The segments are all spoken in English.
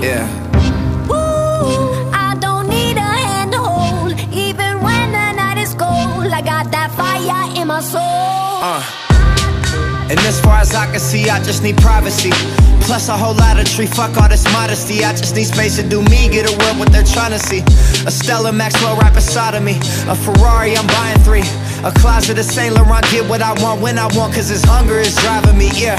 Yeah. Woo, I don't need a hand to hold, even when the night is cold. I got that fire in my soul. Uh. And as far as I can see, I just need privacy. Plus a whole lot of tree, fuck all this modesty. I just need space to do me, get a world what they're trying to see. A Stella Maxwell right beside of me. A Ferrari, I'm buying three. A closet of Saint Laurent, get what I want when I want, cause this hunger is driving me, yeah.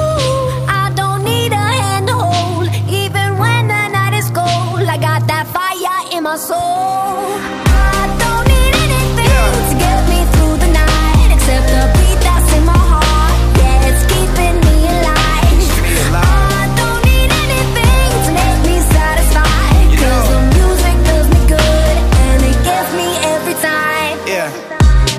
My soul.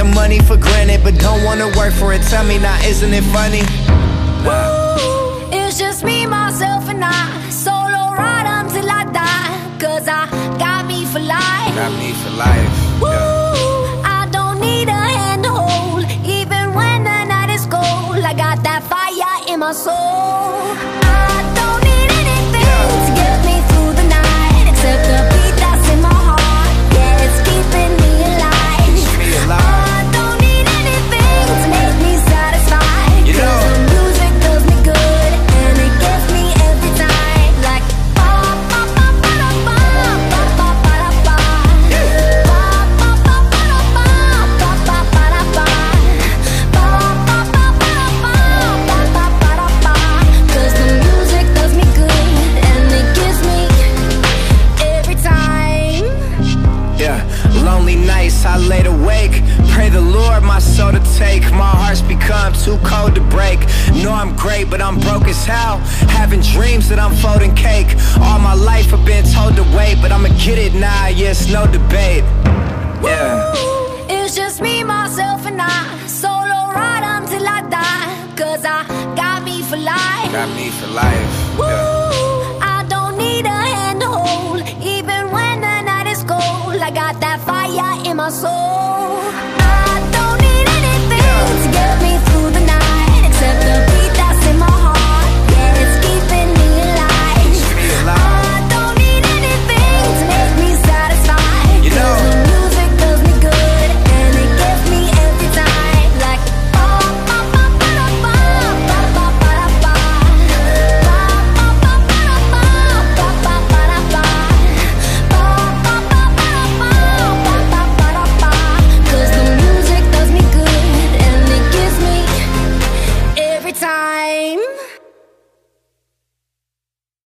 the money for granted, but don't wanna work for it. Tell me now, isn't it funny? Ooh, it's just me, myself, and I. Solo ride until I die. Cause I got me for life. Got me for life. Woo, I don't need a hand to hold, even when the night is cold. I got that fire in my soul. Nights I laid awake. Pray the Lord my soul to take. My heart's become too cold to break. Know I'm great, but I'm broke as hell. Having dreams that I'm folding cake. All my life I've been told to wait, but I'ma get it now. Yeah, it's no debate. Yeah, It's just me, myself, and I. Solo ride until I die. Cause I got me for life. got me for life. Yeah. I don't need a hand to hold, even when the night is cold. I got that my soul.